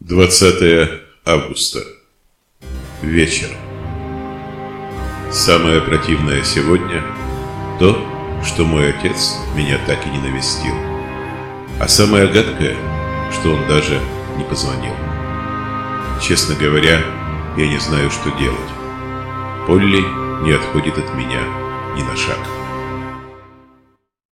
20 августа. Вечер. Самое противное сегодня – то, что мой отец меня так и не навестил. А самое гадкое, что он даже не позвонил. Честно говоря, я не знаю, что делать. Полли не отходит от меня ни на шаг.